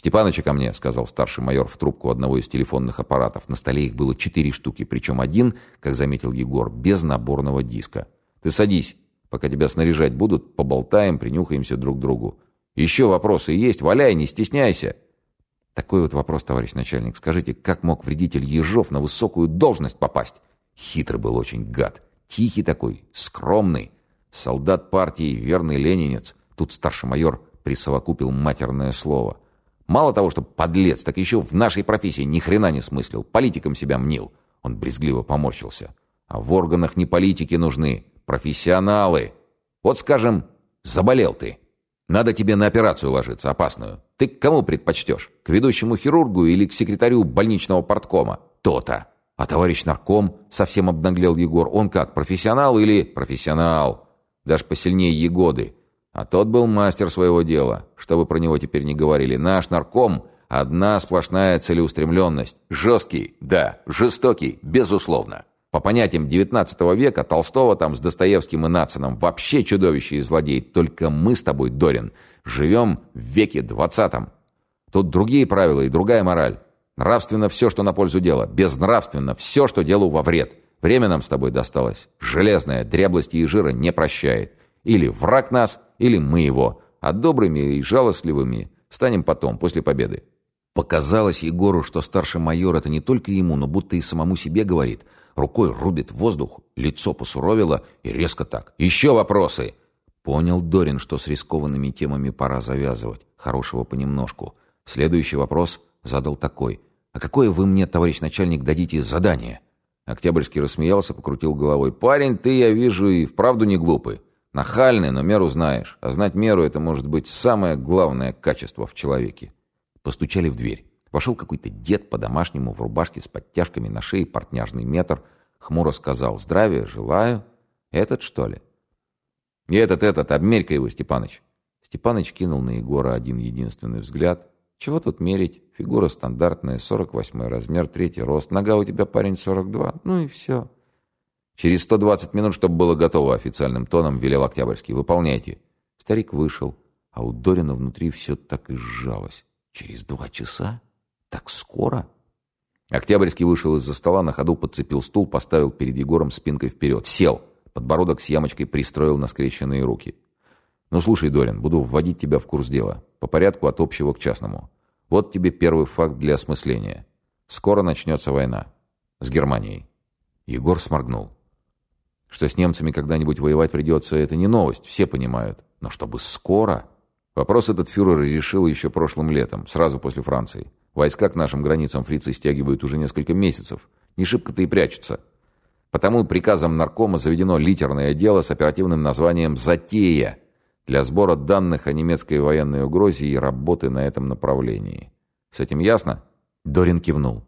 «Степаныча ко мне», — сказал старший майор в трубку одного из телефонных аппаратов. На столе их было четыре штуки, причем один, как заметил Егор, без наборного диска. «Ты садись. Пока тебя снаряжать будут, поболтаем, принюхаемся друг к другу. Еще вопросы есть? Валяй, не стесняйся!» Такой вот вопрос, товарищ начальник. Скажите, как мог вредитель Ежов на высокую должность попасть? Хитрый был очень гад. Тихий такой, скромный. Солдат партии, верный ленинец. Тут старший майор присовокупил матерное слово. Мало того, что подлец, так еще в нашей профессии ни хрена не смыслил. Политиком себя мнил. Он брезгливо поморщился. А в органах не политики нужны, профессионалы. Вот, скажем, заболел ты. Надо тебе на операцию ложиться, опасную. Ты к кому предпочтешь? К ведущему хирургу или к секретарю больничного порткома? То-то. А товарищ нарком, совсем обнаглел Егор, он как, профессионал или... Профессионал. Даже посильнее Егоды. А тот был мастер своего дела. Что вы про него теперь не говорили. Наш нарком — одна сплошная целеустремленность. Жесткий, да, жестокий, безусловно. По понятиям XIX века, Толстого там с Достоевским и Нацином вообще чудовище и злодей. Только мы с тобой, Дорин, живем в веке XX. Тут другие правила и другая мораль. Нравственно все, что на пользу дела. Безнравственно все, что делу во вред. Время нам с тобой досталось. Железное, дряблости и жира не прощает. Или враг нас, или мы его. А добрыми и жалостливыми станем потом, после победы. Показалось Егору, что старший майор это не только ему, но будто и самому себе говорит – рукой рубит воздух, лицо посуровило и резко так. «Еще вопросы!» Понял Дорин, что с рискованными темами пора завязывать. Хорошего понемножку. Следующий вопрос задал такой. «А какое вы мне, товарищ начальник, дадите задание?» Октябрьский рассмеялся, покрутил головой. «Парень, ты, я вижу, и вправду не глупый. Нахальный, но меру знаешь. А знать меру — это может быть самое главное качество в человеке». Постучали в дверь. Вошел какой-то дед по-домашнему в рубашке с подтяжками на шее, портняжный метр. Хмуро сказал «Здравия желаю». «Этот, что ли?» «И этот, этот, обмерь-ка его, Степаныч». Степаныч кинул на Егора один единственный взгляд. «Чего тут мерить? Фигура стандартная, 48 размер, третий рост. Нога у тебя, парень, 42. Ну и все». «Через 120 минут, чтобы было готово официальным тоном», — велел Октябрьский. «Выполняйте». Старик вышел, а у Дорина внутри все так и сжалось. «Через два часа?» Так скоро? Октябрьский вышел из-за стола, на ходу подцепил стул, поставил перед Егором спинкой вперед. Сел. Подбородок с ямочкой пристроил на скрещенные руки. «Ну, слушай, Дорин, буду вводить тебя в курс дела. По порядку от общего к частному. Вот тебе первый факт для осмысления. Скоро начнется война. С Германией». Егор сморгнул. Что с немцами когда-нибудь воевать придется, это не новость, все понимают. Но чтобы скоро... Вопрос этот фюрер решил еще прошлым летом, сразу после Франции. Войска к нашим границам фрицы стягивают уже несколько месяцев. Не шибко-то и прячутся. Потому приказом наркома заведено литерное дело с оперативным названием «Затея» для сбора данных о немецкой военной угрозе и работы на этом направлении. С этим ясно? Дорин кивнул.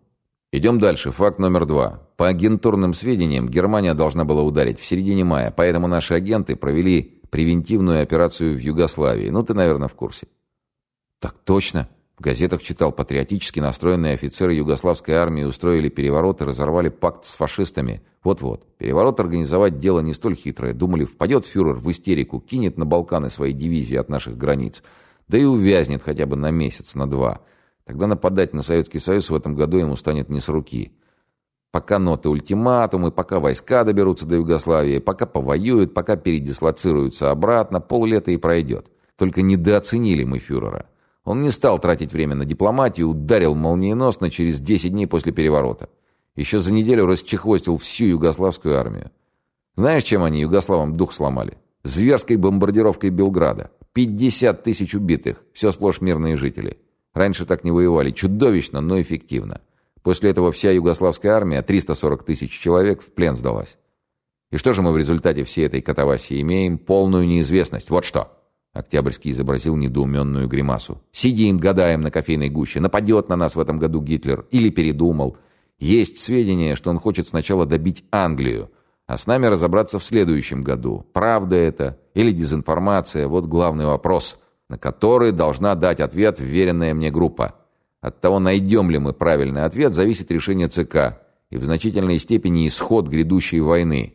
Идем дальше. Факт номер два. По агентурным сведениям, Германия должна была ударить в середине мая, поэтому наши агенты провели превентивную операцию в Югославии. Ну, ты, наверное, в курсе. Так точно. В газетах читал, патриотически настроенные офицеры югославской армии устроили переворот и разорвали пакт с фашистами. Вот-вот. Переворот организовать дело не столь хитрое. Думали, впадет фюрер в истерику, кинет на Балканы свои дивизии от наших границ. Да и увязнет хотя бы на месяц, на два. Тогда нападать на Советский Союз в этом году ему станет не с руки. Пока ноты ультиматумы, пока войска доберутся до Югославии, пока повоюют, пока передислоцируются обратно, поллета и пройдет. Только недооценили мы фюрера. Он не стал тратить время на дипломатию, ударил молниеносно через 10 дней после переворота. Еще за неделю расчехвостил всю югославскую армию. Знаешь, чем они югославам дух сломали? Зверской бомбардировкой Белграда. 50 тысяч убитых, все сплошь мирные жители. Раньше так не воевали, чудовищно, но эффективно. После этого вся югославская армия, 340 тысяч человек, в плен сдалась. И что же мы в результате всей этой катавасии имеем? Полную неизвестность. Вот что. Октябрьский изобразил недоуменную гримасу. «Сидим, гадаем на кофейной гуще. Нападет на нас в этом году Гитлер. Или передумал. Есть сведения, что он хочет сначала добить Англию, а с нами разобраться в следующем году. Правда это или дезинформация? Вот главный вопрос, на который должна дать ответ вверенная мне группа. От того, найдем ли мы правильный ответ, зависит решение ЦК и в значительной степени исход грядущей войны.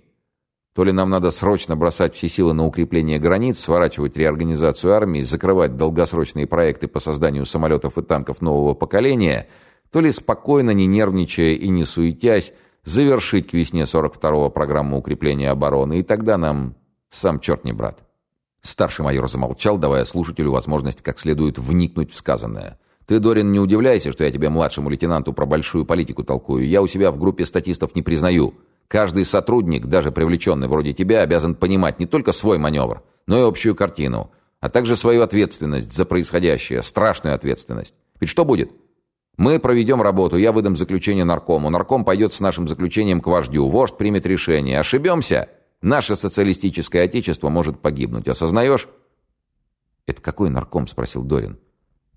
То ли нам надо срочно бросать все силы на укрепление границ, сворачивать реорганизацию армии, закрывать долгосрочные проекты по созданию самолетов и танков нового поколения, то ли спокойно, не нервничая и не суетясь, завершить к весне 42-го программу укрепления обороны, и тогда нам сам черт не брат. Старший майор замолчал, давая слушателю возможность как следует вникнуть в сказанное. «Ты, Дорин, не удивляйся, что я тебе, младшему лейтенанту, про большую политику толкую. Я у себя в группе статистов не признаю. Каждый сотрудник, даже привлеченный вроде тебя, обязан понимать не только свой маневр, но и общую картину, а также свою ответственность за происходящее, страшную ответственность. Ведь что будет? Мы проведем работу, я выдам заключение наркому, нарком пойдет с нашим заключением к вождю, вождь примет решение. Ошибемся? Наше социалистическое отечество может погибнуть. Осознаешь?» «Это какой нарком?» — спросил Дорин.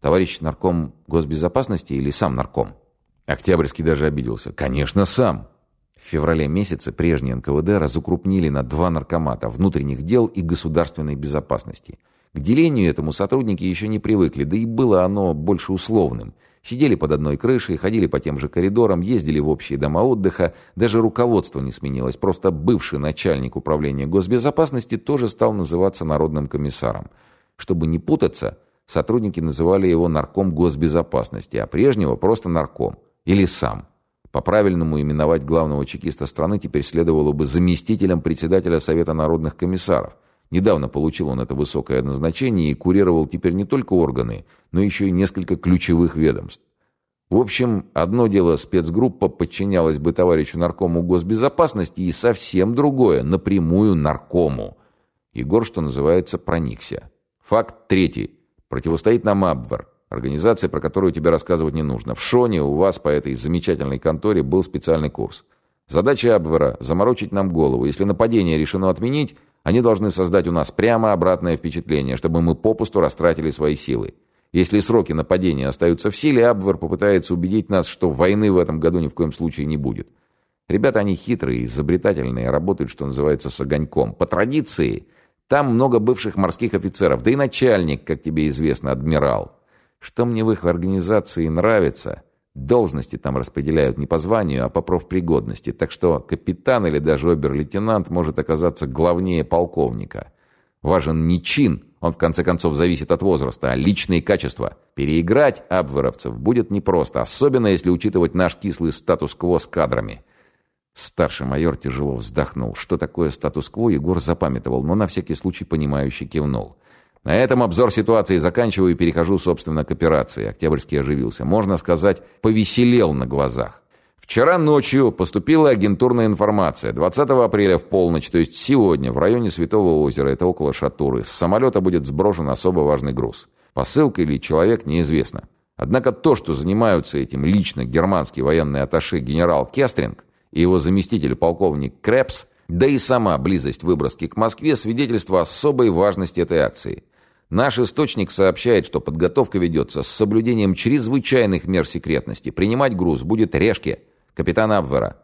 «Товарищ нарком госбезопасности или сам нарком?» Октябрьский даже обиделся. «Конечно, сам. В феврале месяце прежний НКВД разукрупнили на два наркомата – внутренних дел и государственной безопасности. К делению этому сотрудники еще не привыкли, да и было оно больше условным. Сидели под одной крышей, ходили по тем же коридорам, ездили в общие дома отдыха, даже руководство не сменилось, просто бывший начальник управления госбезопасности тоже стал называться народным комиссаром. Чтобы не путаться, сотрудники называли его нарком госбезопасности, а прежнего просто нарком или сам. По-правильному именовать главного чекиста страны теперь следовало бы заместителем председателя Совета народных комиссаров. Недавно получил он это высокое назначение и курировал теперь не только органы, но еще и несколько ключевых ведомств. В общем, одно дело спецгруппа подчинялась бы товарищу наркому госбезопасности, и совсем другое, напрямую наркому. Егор, что называется, проникся. Факт третий. Противостоит нам Абвер. Организация, про которую тебе рассказывать не нужно. В Шоне у вас по этой замечательной конторе был специальный курс. Задача Абвера – заморочить нам голову. Если нападение решено отменить, они должны создать у нас прямо обратное впечатление, чтобы мы попусту растратили свои силы. Если сроки нападения остаются в силе, Абвер попытается убедить нас, что войны в этом году ни в коем случае не будет. Ребята, они хитрые, изобретательные, работают, что называется, с огоньком. По традиции, там много бывших морских офицеров, да и начальник, как тебе известно, адмирал. Что мне в их организации нравится, должности там распределяют не по званию, а по профпригодности, так что капитан или даже обер-лейтенант может оказаться главнее полковника. Важен не чин, он в конце концов зависит от возраста, а личные качества. Переиграть абверовцев будет непросто, особенно если учитывать наш кислый статус-кво с кадрами. Старший майор тяжело вздохнул. Что такое статус-кво, Егор запамятовал, но на всякий случай понимающе кивнул. На этом обзор ситуации заканчиваю и перехожу, собственно, к операции. Октябрьский оживился. Можно сказать, повеселел на глазах. Вчера ночью поступила агентурная информация. 20 апреля в полночь, то есть сегодня, в районе Святого озера, это около Шатуры, с самолета будет сброшен особо важный груз. Посылка или человек неизвестно. Однако то, что занимаются этим лично германский военный атташе генерал Кестринг и его заместитель полковник Крепс, да и сама близость выброски к Москве свидетельство особой важности этой акции. Наш источник сообщает, что подготовка ведется с соблюдением чрезвычайных мер секретности. Принимать груз будет Решке, капитан Абвера.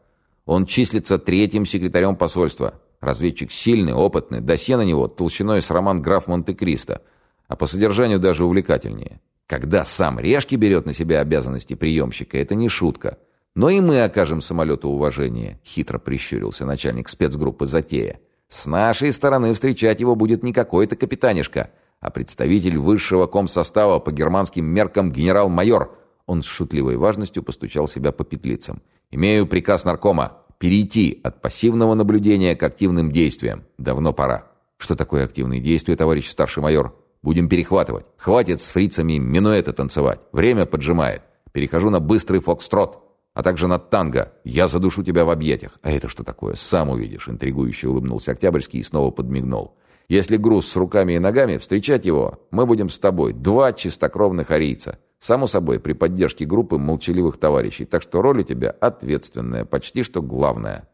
Он числится третьим секретарем посольства. Разведчик сильный, опытный, досье на него толщиной с роман «Граф Монте-Кристо», а по содержанию даже увлекательнее. Когда сам Решки берет на себя обязанности приемщика, это не шутка. Но и мы окажем самолету уважение, хитро прищурился начальник спецгруппы «Затея». С нашей стороны встречать его будет не какой-то капитанишка, а представитель высшего комсостава по германским меркам генерал-майор. Он с шутливой важностью постучал себя по петлицам. «Имею приказ наркома перейти от пассивного наблюдения к активным действиям. Давно пора». «Что такое активные действия, товарищ старший майор?» «Будем перехватывать. Хватит с фрицами минуэты танцевать. Время поджимает. Перехожу на быстрый фокстрот, а также на танго. Я задушу тебя в объятиях». «А это что такое? Сам увидишь», — интригующе улыбнулся Октябрьский и снова подмигнул. Если груз с руками и ногами, встречать его мы будем с тобой, два чистокровных арийца. Само собой, при поддержке группы молчаливых товарищей, так что роль у тебя ответственная, почти что главная».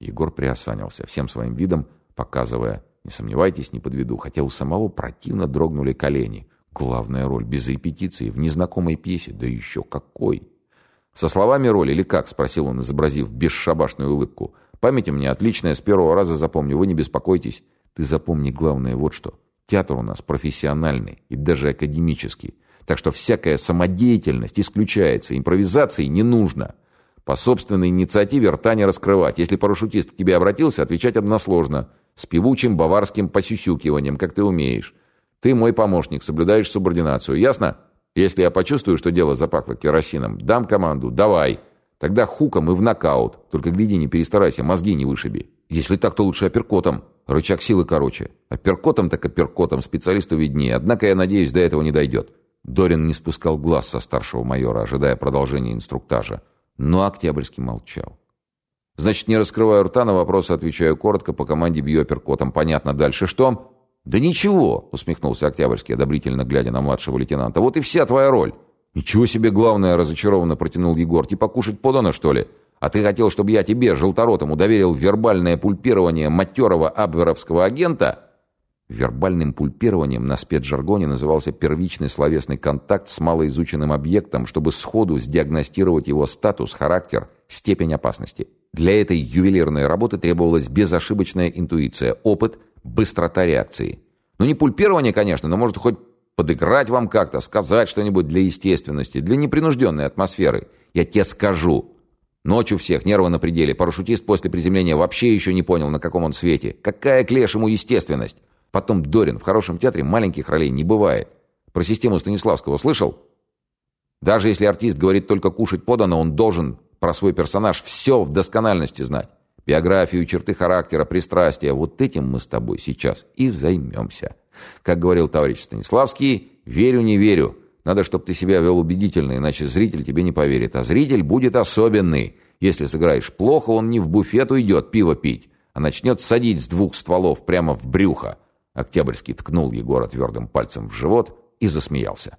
Егор приосанился, всем своим видом показывая, не сомневайтесь, не подведу, хотя у самого противно дрогнули колени. Главная роль без репетиции в незнакомой пьесе, да еще какой! «Со словами роли или как?» — спросил он, изобразив бесшабашную улыбку. «Память у меня отличная, с первого раза запомню, вы не беспокойтесь. Ты запомни главное вот что. Театр у нас профессиональный и даже академический. Так что всякая самодеятельность исключается, импровизации не нужно. По собственной инициативе рта не раскрывать. Если парашютист к тебе обратился, отвечать односложно. С певучим баварским посюсюкиванием, как ты умеешь. Ты мой помощник, соблюдаешь субординацию. Ясно? Если я почувствую, что дело запахло керосином, дам команду «давай». Тогда хуком и в нокаут. Только гляди, не перестарайся, мозги не вышиби. Если так, то лучше апперкотом. Рычаг силы короче. Апперкотом так апперкотом, специалисту виднее. Однако, я надеюсь, до этого не дойдет. Дорин не спускал глаз со старшего майора, ожидая продолжения инструктажа. Но Октябрьский молчал. «Значит, не раскрываю рта, на вопросы отвечаю коротко, по команде бью апперкотом. Понятно, дальше что?» «Да ничего», — усмехнулся Октябрьский, одобрительно глядя на младшего лейтенанта. «Вот и вся твоя роль». «Ничего себе главное!» — разочарованно протянул Егор. «Типа кушать подано, что ли? А ты хотел, чтобы я тебе, желторотому, доверил вербальное пульпирование матерого абверовского агента?» Вербальным пульпированием на спецжаргоне назывался первичный словесный контакт с малоизученным объектом, чтобы сходу сдиагностировать его статус, характер, степень опасности. Для этой ювелирной работы требовалась безошибочная интуиция, опыт, быстрота реакции. Ну не пульпирование, конечно, но может хоть подыграть вам как-то, сказать что-нибудь для естественности, для непринужденной атмосферы. Я тебе скажу. Ночью всех, нервы на пределе. Парашютист после приземления вообще еще не понял, на каком он свете. Какая клеш ему естественность? Потом Дорин. В хорошем театре маленьких ролей не бывает. Про систему Станиславского слышал? Даже если артист говорит только «кушать подано», он должен про свой персонаж все в доскональности знать. Биографию, черты характера, пристрастия. Вот этим мы с тобой сейчас и займемся. Как говорил товарищ Станиславский, «Верю, не верю». Надо, чтобы ты себя вел убедительно, иначе зритель тебе не поверит. А зритель будет особенный. Если сыграешь плохо, он не в буфет уйдет пиво пить, а начнет садить с двух стволов прямо в брюхо. Октябрьский ткнул Егора твердым пальцем в живот и засмеялся.